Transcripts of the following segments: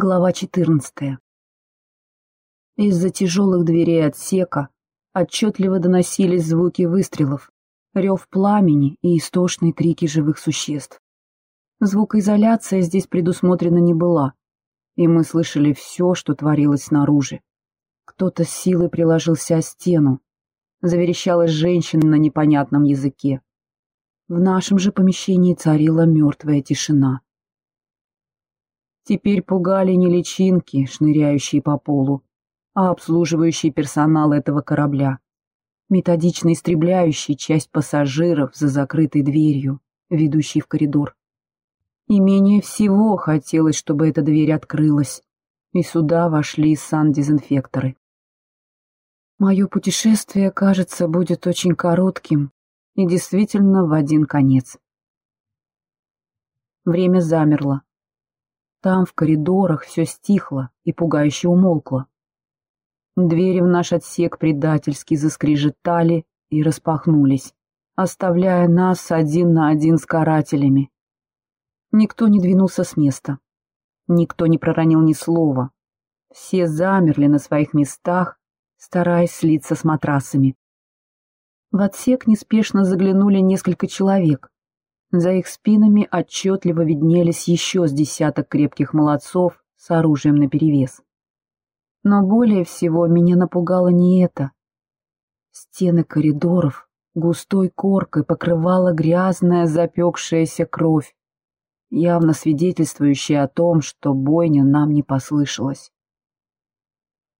Глава 14. Из-за тяжелых дверей отсека отчетливо доносились звуки выстрелов, рев пламени и истошные крики живых существ. Звукоизоляция здесь предусмотрена не была, и мы слышали все, что творилось снаружи. Кто-то с силой приложился о стену, заверещала женщина на непонятном языке. В нашем же помещении царила мертвая тишина. Теперь пугали не личинки, шныряющие по полу, а обслуживающий персонал этого корабля, методично истребляющий часть пассажиров за закрытой дверью, ведущей в коридор. И менее всего хотелось, чтобы эта дверь открылась, и сюда вошли сан-дезинфекторы. Мое путешествие, кажется, будет очень коротким и действительно в один конец. Время замерло. Там, в коридорах, все стихло и пугающе умолкло. Двери в наш отсек предательски заскрежетали и распахнулись, оставляя нас один на один с карателями. Никто не двинулся с места. Никто не проронил ни слова. Все замерли на своих местах, стараясь слиться с матрасами. В отсек неспешно заглянули несколько человек. За их спинами отчетливо виднелись еще с десяток крепких молодцов с оружием наперевес. Но более всего меня напугало не это. Стены коридоров густой коркой покрывала грязная запекшаяся кровь, явно свидетельствующая о том, что бойня нам не послышалась.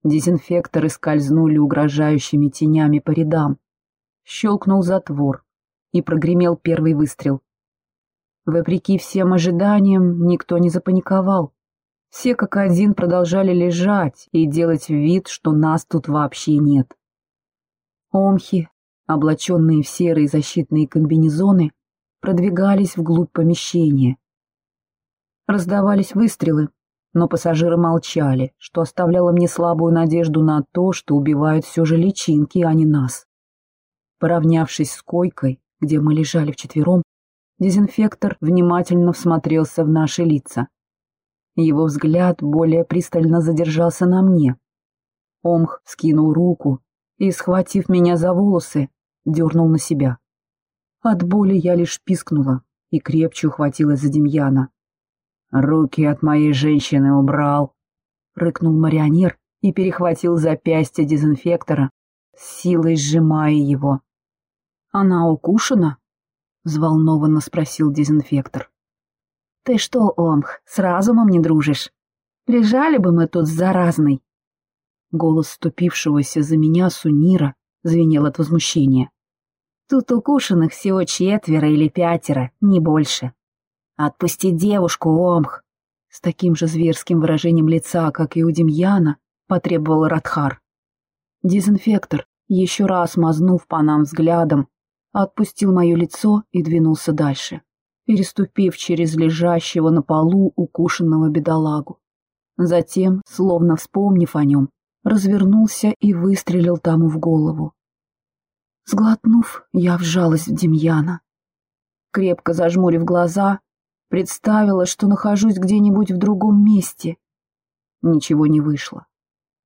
Дезинфекторы скользнули угрожающими тенями по рядам. Щелкнул затвор, и прогремел первый выстрел. Вопреки всем ожиданиям, никто не запаниковал. Все как один продолжали лежать и делать вид, что нас тут вообще нет. Омхи, облаченные в серые защитные комбинезоны, продвигались вглубь помещения. Раздавались выстрелы, но пассажиры молчали, что оставляло мне слабую надежду на то, что убивают все же личинки, а не нас. Поравнявшись с койкой, где мы лежали вчетвером, Дезинфектор внимательно всмотрелся в наши лица. Его взгляд более пристально задержался на мне. Омх скинул руку и, схватив меня за волосы, дернул на себя. От боли я лишь пискнула и крепче ухватилась за Демьяна. «Руки от моей женщины убрал!» — рыкнул марионер и перехватил запястье дезинфектора, силой сжимая его. «Она укушена?» Взволнованно спросил дезинфектор. «Ты что, Омх, с разумом не дружишь? Лежали бы мы тут с заразной!» Голос вступившегося за меня Сунира звенел от возмущения. «Тут укушенных всего четверо или пятеро, не больше. Отпусти девушку, Омх!» С таким же зверским выражением лица, как и у Демьяна, потребовал Радхар. Дезинфектор, еще раз мазнув по нам взглядом, отпустил мое лицо и двинулся дальше, переступив через лежащего на полу укушенного бедолагу. Затем, словно вспомнив о нем, развернулся и выстрелил тому в голову. Сглотнув, я вжалась в Демьяна. Крепко зажмурив глаза, представила, что нахожусь где-нибудь в другом месте. Ничего не вышло.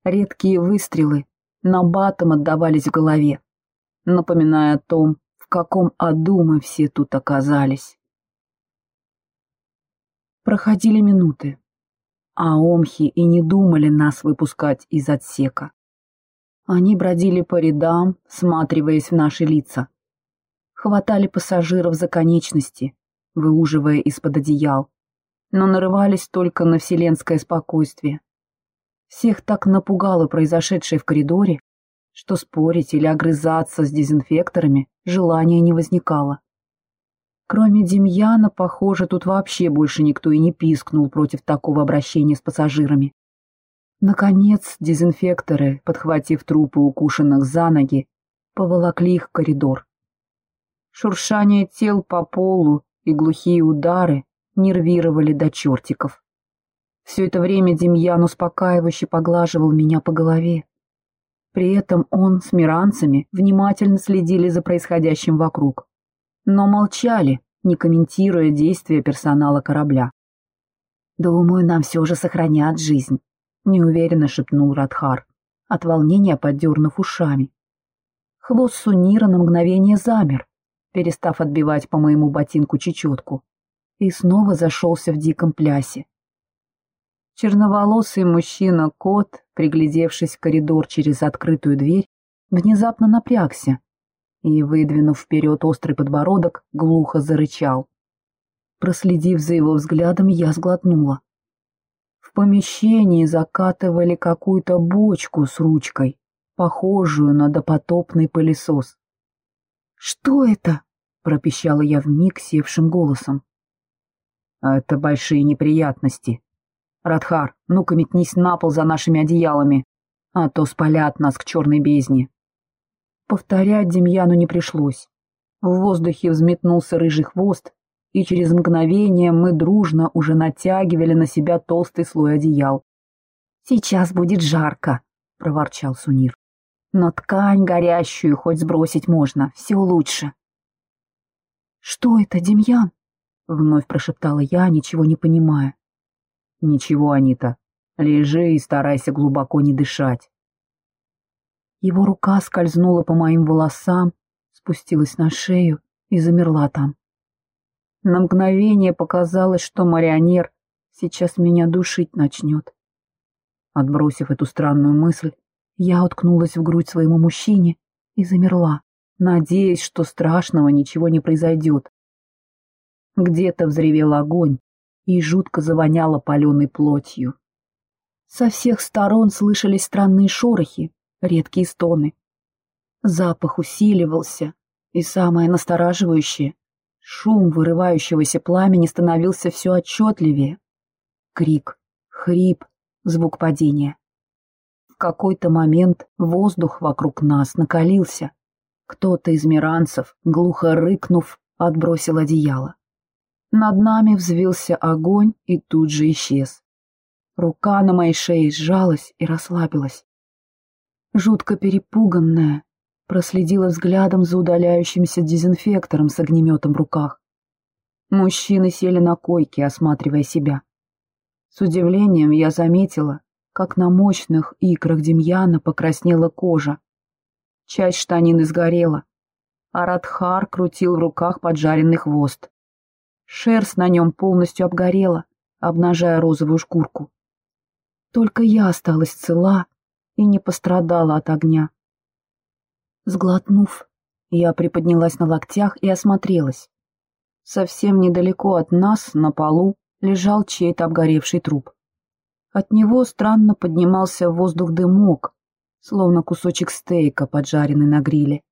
Редкие выстрелы на батом отдавались в голове, напоминая о том, каком аду мы все тут оказались. Проходили минуты, а омхи и не думали нас выпускать из отсека. Они бродили по рядам, сматриваясь в наши лица. Хватали пассажиров за конечности, выуживая из-под одеял, но нарывались только на вселенское спокойствие. Всех так напугало произошедшее в коридоре, что спорить или огрызаться с дезинфекторами желания не возникало. Кроме Демьяна, похоже, тут вообще больше никто и не пискнул против такого обращения с пассажирами. Наконец, дезинфекторы, подхватив трупы укушенных за ноги, поволокли их в коридор. Шуршание тел по полу и глухие удары нервировали до чертиков. Все это время Демьян успокаивающе поглаживал меня по голове. При этом он с миранцами внимательно следили за происходящим вокруг, но молчали, не комментируя действия персонала корабля. «Думаю, нам все же сохранят жизнь», — неуверенно шепнул Радхар, от волнения поддернув ушами. Хвост Сунира на мгновение замер, перестав отбивать по моему ботинку чечетку, и снова зашелся в диком плясе. Черноволосый мужчина-кот, приглядевшись в коридор через открытую дверь, внезапно напрягся и, выдвинув вперед острый подбородок, глухо зарычал. Проследив за его взглядом, я сглотнула. В помещении закатывали какую-то бочку с ручкой, похожую на допотопный пылесос. «Что это?» — пропищала я вмиг севшим голосом. «Это большие неприятности. Радхар, ну-ка метнись на пол за нашими одеялами, а то спалят нас к черной бездне». Повторять Демьяну не пришлось. В воздухе взметнулся рыжий хвост, и через мгновение мы дружно уже натягивали на себя толстый слой одеял. «Сейчас будет жарко», — проворчал Сунир. «Но ткань горящую хоть сбросить можно, все лучше». «Что это, Демьян?» — вновь прошептала я, ничего не понимая. «Ничего, Анита. Лежи и старайся глубоко не дышать. Его рука скользнула по моим волосам, спустилась на шею и замерла там. На мгновение показалось, что марионер сейчас меня душить начнет. Отбросив эту странную мысль, я уткнулась в грудь своему мужчине и замерла, надеясь, что страшного ничего не произойдет. Где-то взревел огонь и жутко завоняло паленой плотью. Со всех сторон слышались странные шорохи, редкие стоны. Запах усиливался, и самое настораживающее — шум вырывающегося пламени становился все отчетливее. Крик, хрип, звук падения. В какой-то момент воздух вокруг нас накалился. Кто-то из миранцев, глухо рыкнув, отбросил одеяло. Над нами взвился огонь и тут же исчез. Рука на моей шее сжалась и расслабилась жутко перепуганная, проследила взглядом за удаляющимся дезинфектором с огнеметом в руках. Мужчины сели на койке, осматривая себя. С удивлением я заметила, как на мощных икрах Демьяна покраснела кожа. Часть штанины сгорела, а Радхар крутил в руках поджаренный хвост. Шерсть на нем полностью обгорела, обнажая розовую шкурку. Только я осталась цела и не пострадала от огня. Сглотнув, я приподнялась на локтях и осмотрелась. Совсем недалеко от нас, на полу, лежал чей-то обгоревший труп. От него странно поднимался в воздух дымок, словно кусочек стейка, поджаренный на гриле.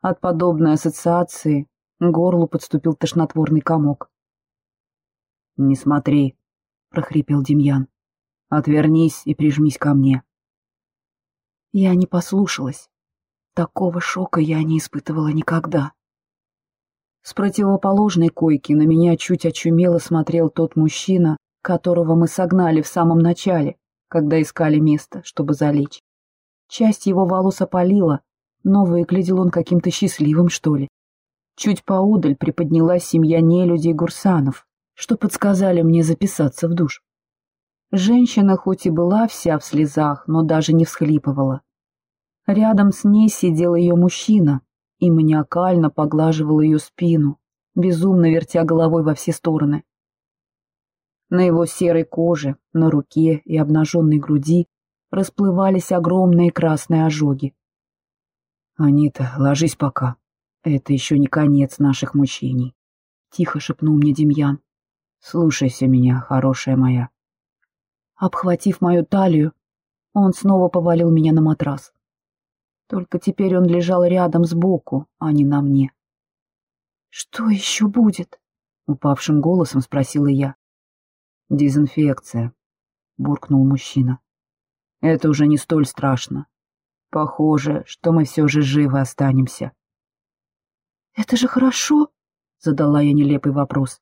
От подобной ассоциации горлу подступил тошнотворный комок. «Не смотри», — прохрипел Демьян. «Отвернись и прижмись ко мне». Я не послушалась. Такого шока я не испытывала никогда. С противоположной койки на меня чуть очумело смотрел тот мужчина, которого мы согнали в самом начале, когда искали место, чтобы залечь. Часть его волос опалила, но выглядел он каким-то счастливым, что ли. Чуть поудаль приподнялась семья нелюдей Гурсанов, что подсказали мне записаться в душ. Женщина хоть и была вся в слезах, но даже не всхлипывала. Рядом с ней сидел ее мужчина и маниакально поглаживал ее спину, безумно вертя головой во все стороны. На его серой коже, на руке и обнаженной груди расплывались огромные красные ожоги. «Анита, ложись пока. Это еще не конец наших мучений», — тихо шепнул мне Демьян. «Слушайся меня, хорошая моя». Обхватив мою талию, он снова повалил меня на матрас. Только теперь он лежал рядом сбоку, а не на мне. «Что еще будет?» — упавшим голосом спросила я. «Дезинфекция», — буркнул мужчина. «Это уже не столь страшно. Похоже, что мы все же живы останемся». «Это же хорошо?» — задала я нелепый вопрос.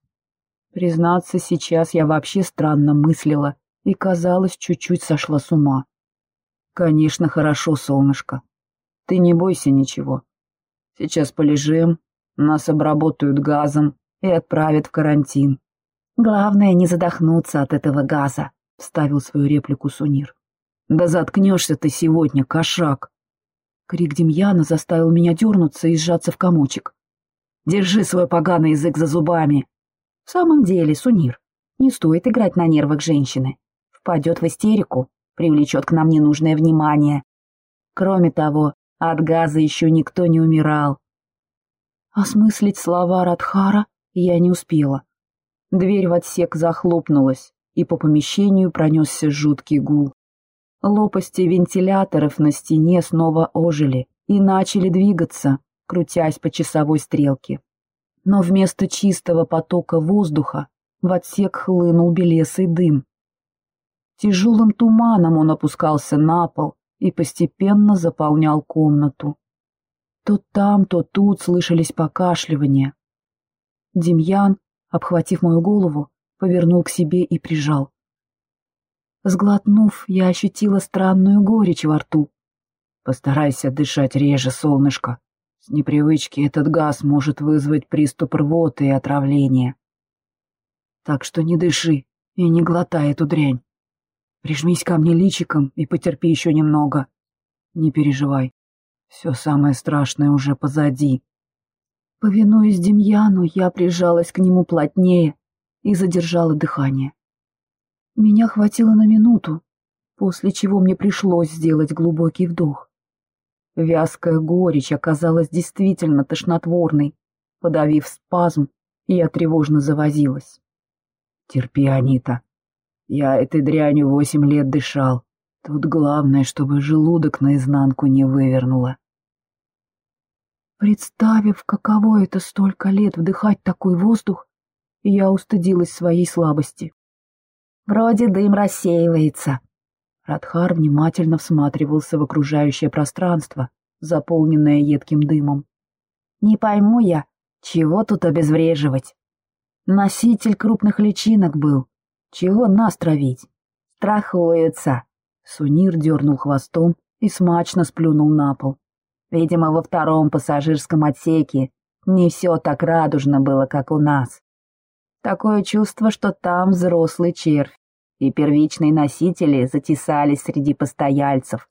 Признаться, сейчас я вообще странно мыслила и, казалось, чуть-чуть сошла с ума. «Конечно, хорошо, солнышко», ты не бойся ничего. Сейчас полежим, нас обработают газом и отправят в карантин. Главное, не задохнуться от этого газа, — вставил свою реплику Сунир. Да заткнешься ты сегодня, кошак! Крик Демьяна заставил меня дернуться и сжаться в комочек. Держи свой поганый язык за зубами. В самом деле, Сунир, не стоит играть на нервах женщины. Впадет в истерику, привлечет к нам ненужное внимание. Кроме того, от газа еще никто не умирал. Осмыслить слова Радхара я не успела. Дверь в отсек захлопнулась, и по помещению пронесся жуткий гул. Лопасти вентиляторов на стене снова ожили и начали двигаться, крутясь по часовой стрелке. Но вместо чистого потока воздуха в отсек хлынул белесый дым. Тяжелым туманом он опускался на пол и постепенно заполнял комнату. То там, то тут слышались покашливания. Демьян, обхватив мою голову, повернул к себе и прижал. Сглотнув, я ощутила странную горечь во рту. «Постарайся дышать реже, солнышко. С непривычки этот газ может вызвать приступ рвоты и отравления. Так что не дыши и не глотай эту дрянь. Прижмись ко мне личиком и потерпи еще немного. Не переживай, все самое страшное уже позади». Повинуясь Демьяну, я прижалась к нему плотнее и задержала дыхание. Меня хватило на минуту, после чего мне пришлось сделать глубокий вдох. Вязкая горечь оказалась действительно тошнотворной. Подавив спазм, я тревожно завозилась. «Терпи, Анита. Я этой дрянью восемь лет дышал. Тут главное, чтобы желудок наизнанку не вывернуло». Представив, каково это столько лет вдыхать такой воздух, я устыдилась своей слабости. Вроде дым рассеивается. Радхар внимательно всматривался в окружающее пространство, заполненное едким дымом. Не пойму я, чего тут обезвреживать? Носитель крупных личинок был. Чего нас травить? Страхуются. Сунир дернул хвостом и смачно сплюнул на пол. Видимо, во втором пассажирском отсеке не все так радужно было, как у нас. Такое чувство, что там взрослый червь, и первичные носители затесались среди постояльцев.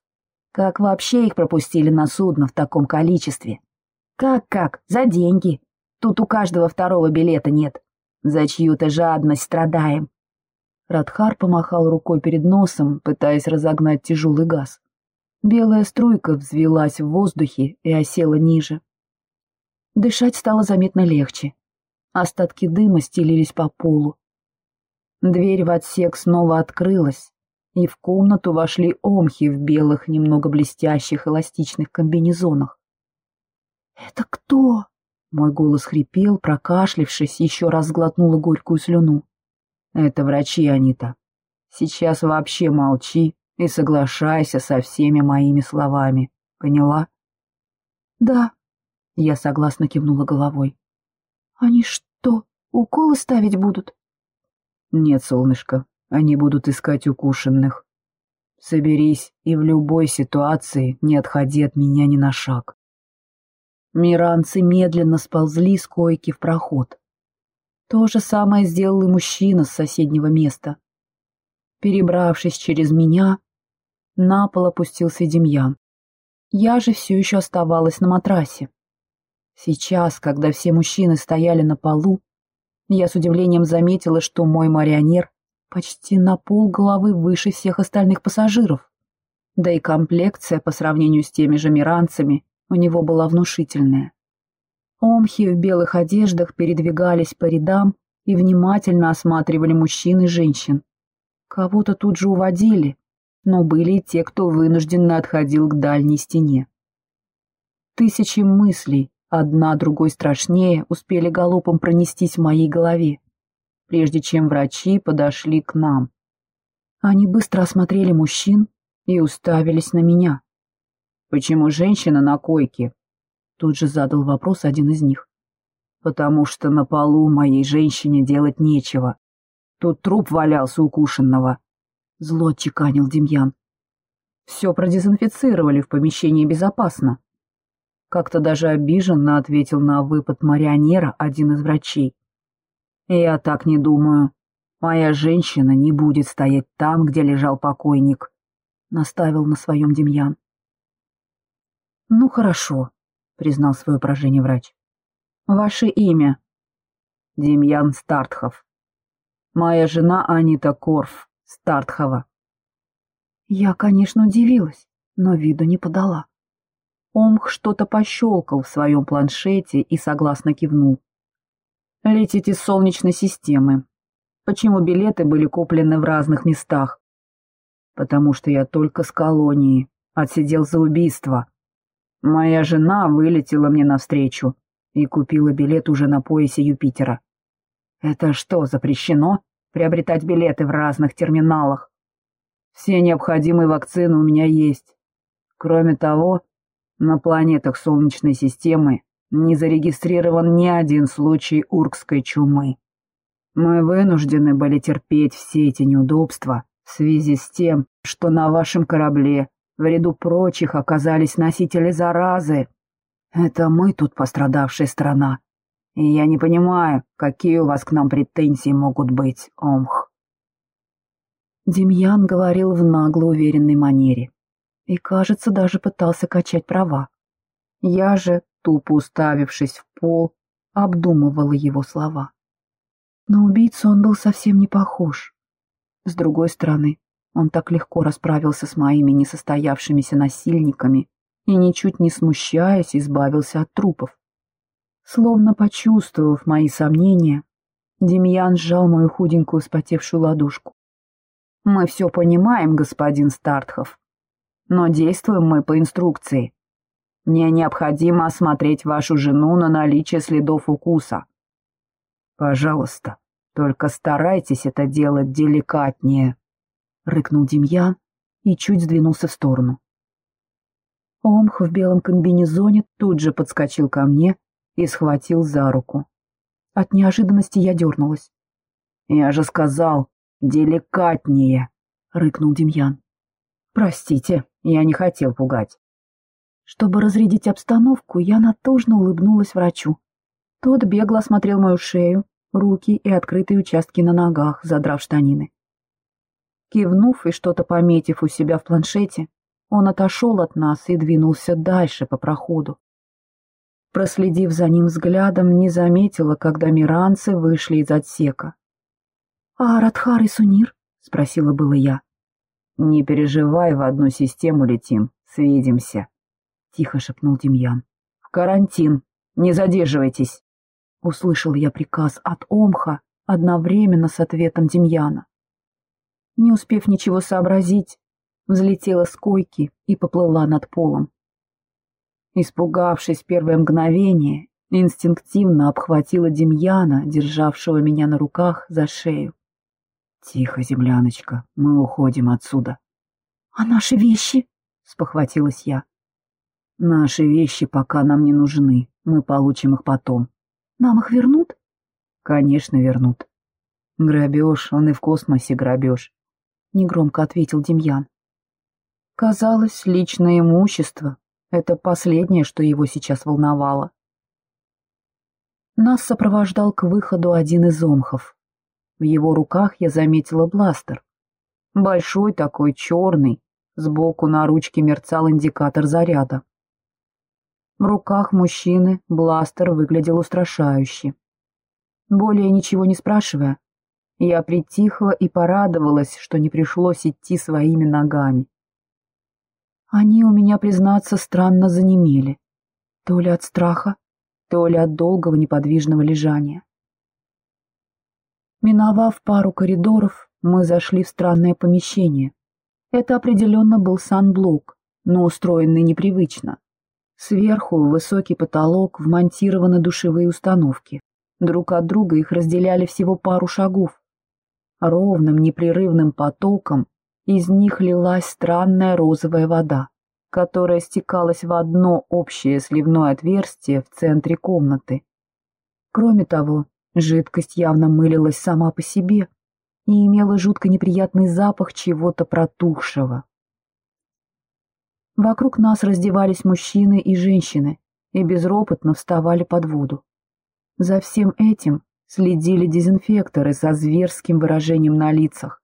Как вообще их пропустили на судно в таком количестве? Как-как? За деньги. Тут у каждого второго билета нет. За чью-то жадность страдаем. Радхар помахал рукой перед носом, пытаясь разогнать тяжелый газ. Белая струйка взвелась в воздухе и осела ниже. Дышать стало заметно легче. Остатки дыма стелились по полу. Дверь в отсек снова открылась, и в комнату вошли омхи в белых, немного блестящих эластичных комбинезонах. «Это кто?» — мой голос хрипел, прокашлившись, еще раз сглотнула горькую слюну. «Это врачи, Анита. Сейчас вообще молчи и соглашайся со всеми моими словами. Поняла?» «Да», — я согласно кивнула головой. Они что, уколы ставить будут? Нет, солнышко, они будут искать укушенных. Соберись и в любой ситуации не отходи от меня ни на шаг. Миранцы медленно сползли с койки в проход. То же самое сделал и мужчина с соседнего места. Перебравшись через меня, на пол опустился Демьян. Я же все еще оставалась на матрасе. Сейчас, когда все мужчины стояли на полу, я с удивлением заметила, что мой марионер почти на пол головы выше всех остальных пассажиров. Да и комплекция по сравнению с теми же миранцами у него была внушительная. Омхи в белых одеждах передвигались по рядам и внимательно осматривали мужчин и женщин. Кого-то тут же уводили, но были и те, кто вынужденно отходил к дальней стене. Тысячи мыслей, Одна другой страшнее успели галопом пронестись в моей голове, прежде чем врачи подошли к нам. Они быстро осмотрели мужчин и уставились на меня. «Почему женщина на койке?» Тут же задал вопрос один из них. «Потому что на полу моей женщине делать нечего. Тут труп валялся укушенного», — зло чеканил Демьян. «Все продезинфицировали в помещении безопасно. Как-то даже обиженно ответил на выпад марионера один из врачей. Я так не думаю. Моя женщина не будет стоять там, где лежал покойник, — наставил на своем Демьян. Ну, хорошо, — признал свое поражение врач. Ваше имя? Демьян Стартхов. Моя жена Анита Корф, Стартхова. Я, конечно, удивилась, но виду не подала. Омх что-то пощелкал в своем планшете и согласно кивнул. «Летите из Солнечной системы. Почему билеты были куплены в разных местах? Потому что я только с колонии, отсидел за убийство. Моя жена вылетела мне навстречу и купила билет уже на поясе Юпитера. Это что, запрещено? Приобретать билеты в разных терминалах? Все необходимые вакцины у меня есть. Кроме того, на планетах Солнечной системы не зарегистрирован ни один случай уркской чумы. Мы вынуждены были терпеть все эти неудобства в связи с тем, что на вашем корабле в ряду прочих оказались носители заразы. Это мы тут пострадавшая страна. И я не понимаю, какие у вас к нам претензии могут быть, Омх. Демьян говорил в нагло уверенной манере и, кажется, даже пытался качать права. Я же, тупо уставившись в пол, обдумывала его слова. На убийцу он был совсем не похож. С другой стороны, он так легко расправился с моими несостоявшимися насильниками и, ничуть не смущаясь, избавился от трупов. Словно почувствовав мои сомнения, Демьян сжал мою худенькую спотевшую ладошку. «Мы все понимаем, господин Стартхов, но действуем мы по инструкции. Мне необходимо осмотреть вашу жену на наличие следов укуса. Пожалуйста, только старайтесь это делать деликатнее», — рыкнул Демьян и чуть сдвинулся в сторону. Омх в белом комбинезоне тут же подскочил ко мне и схватил за руку. От неожиданности я дернулась. «Я же сказал, деликатнее!» — рыкнул Демьян. «Простите, я не хотел пугать». Чтобы разрядить обстановку, я натужно улыбнулась врачу. Тот бегло осмотрел мою шею, руки и открытые участки на ногах, задрав штанины. Кивнув и что-то пометив у себя в планшете, он отошел от нас и двинулся дальше по проходу. Проследив за ним взглядом, не заметила, когда миранцы вышли из отсека. — А Радхар и Сунир? — спросила было я. — Не переживай, в одну систему летим, свидимся, — тихо шепнул Демьян. — В карантин, не задерживайтесь. Услышал я приказ от Омха одновременно с ответом Демьяна. Не успев ничего сообразить, взлетела с койки и поплыла над полом. Испугавшись первое мгновение, инстинктивно обхватила Демьяна, державшего меня на руках, за шею. «Тихо, земляночка, мы уходим отсюда». «А наши вещи?» — спохватилась я. «Наши вещи пока нам не нужны, мы получим их потом». «Нам их вернут?» «Конечно, вернут». «Грабеж, он и в космосе грабеж», — негромко ответил Демьян. Казалось, личное имущество, это последнее, что его сейчас волновало. Нас сопровождал к выходу один из омхов. В его руках я заметила бластер. Большой такой, черный, сбоку на ручке мерцал индикатор заряда. В руках мужчины бластер выглядел устрашающе. Более ничего не спрашивая, я притихла и порадовалась, что не пришлось идти своими ногами. Они у меня, признаться, странно занемели. То ли от страха, то ли от долгого неподвижного лежания. Миновав пару коридоров, мы зашли в странное помещение. Это определенно был санблок, но устроенный непривычно. Сверху высокий потолок вмонтированы душевые установки. Друг от друга их разделяли всего пару шагов. Ровным непрерывным потоком из них лилась странная розовая вода, которая стекалась в одно общее сливное отверстие в центре комнаты. Кроме того, жидкость явно мылилась сама по себе и имела жутко неприятный запах чего-то протухшего. Вокруг нас раздевались мужчины и женщины и безропотно вставали под воду. За всем этим следили дезинфекторы со зверским выражением на лицах.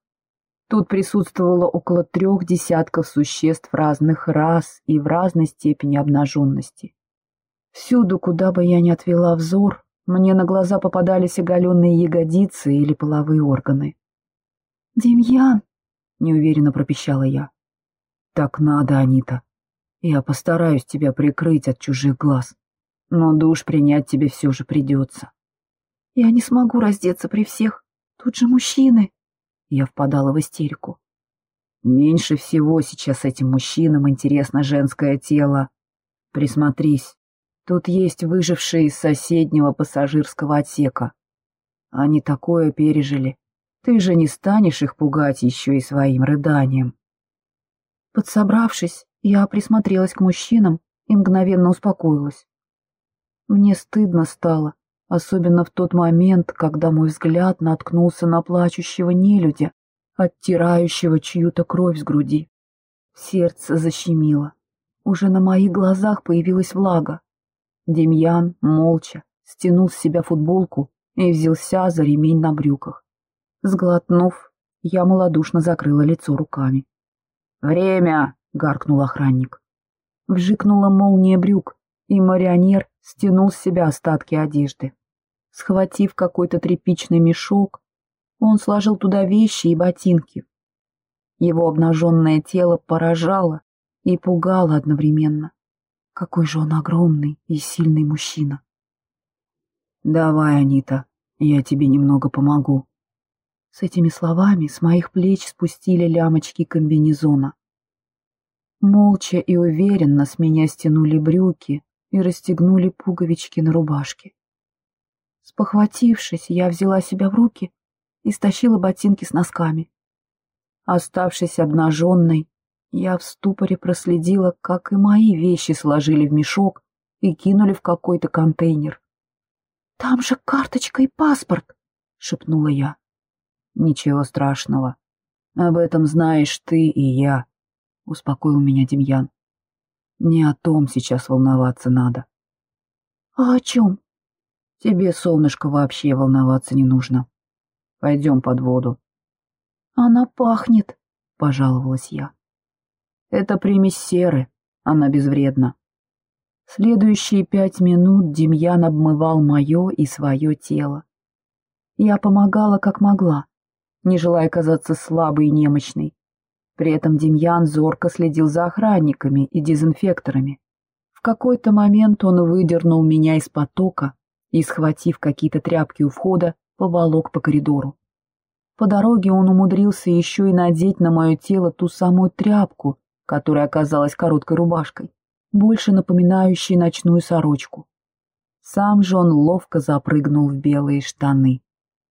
Тут присутствовало около трех десятков существ разных рас и в разной степени обнаженности. Всюду, куда бы я ни отвела взор, мне на глаза попадались оголенные ягодицы или половые органы. «Демьян!» — неуверенно пропищала я. «Так надо, Анита. Я постараюсь тебя прикрыть от чужих глаз, но душ принять тебе все же придется». «Я не смогу раздеться при всех. Тут же мужчины!» Я впадала в истерику. «Меньше всего сейчас этим мужчинам интересно женское тело. Присмотрись, Тут есть выжившие из соседнего пассажирского отсека. Они такое пережили. Ты же не станешь их пугать еще и своим рыданием. Подсобравшись, я присмотрелась к мужчинам и мгновенно успокоилась. Мне стыдно стало, особенно в тот момент, когда мой взгляд наткнулся на плачущего нелюдя, оттирающего чью-то кровь с груди. Сердце защемило. Уже на моих глазах появилась влага. Демьян, молча, стянул с себя футболку и взялся за ремень на брюках. Сглотнув, я малодушно закрыла лицо руками. «Время!» — гаркнул охранник. Вжикнула молния брюк, и марионер стянул с себя остатки одежды. Схватив какой-то тряпичный мешок, он сложил туда вещи и ботинки. Его обнаженное тело поражало и пугало одновременно. Какой же он огромный и сильный мужчина. «Давай, Анита, я тебе немного помогу». С этими словами с моих плеч спустили лямочки комбинезона. Молча и уверенно с меня стянули брюки и расстегнули пуговички на рубашке. Спохватившись, я взяла себя в руки и стащила ботинки с носками. Оставшись обнаженной, я в ступоре проследила, как и мои вещи сложили в мешок и кинули в какой-то контейнер. «Там же карточка и паспорт!» — шепнула я. «Ничего страшного. Об этом знаешь ты и я», — успокоил меня Демьян. «Не о том сейчас волноваться надо». «А о чем?» «Тебе, солнышко, вообще волноваться не нужно. Пойдем под воду». «Она пахнет», — пожаловалась я. Это примесь серы, она безвредна. Следующие пять минут Демьян обмывал мое и свое тело. Я помогала как могла, не желая казаться слабой и немощной. При этом Демьян зорко следил за охранниками и дезинфекторами. В какой-то момент он выдернул меня из потока и, схватив какие-то тряпки у входа, поволок по коридору. По дороге он умудрился еще и надеть на мое тело ту самую тряпку, которая оказалась короткой рубашкой, больше напоминающей ночную сорочку. Сам же он ловко запрыгнул в белые штаны.